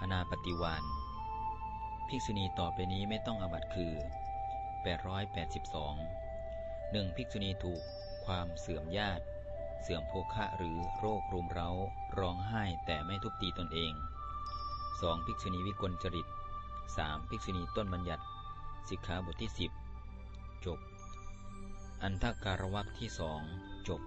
อนาปฏิวานภิกษุณีต่อไปนี้ไม่ต้องอบัตคือ 882 1. ภิกษุณีถูกความเสื่อมญาติ เสื่อมโภคะหรือโรครุมเร้า ร้องไห้แต่ไม่ทุบตีตนเอง 2. ภิกษุณีวิกลจริต 3. ภิกษุณีต้นบัญญัติ สิกขาบทที่ 10 จบ อันทการวักที่สองจบ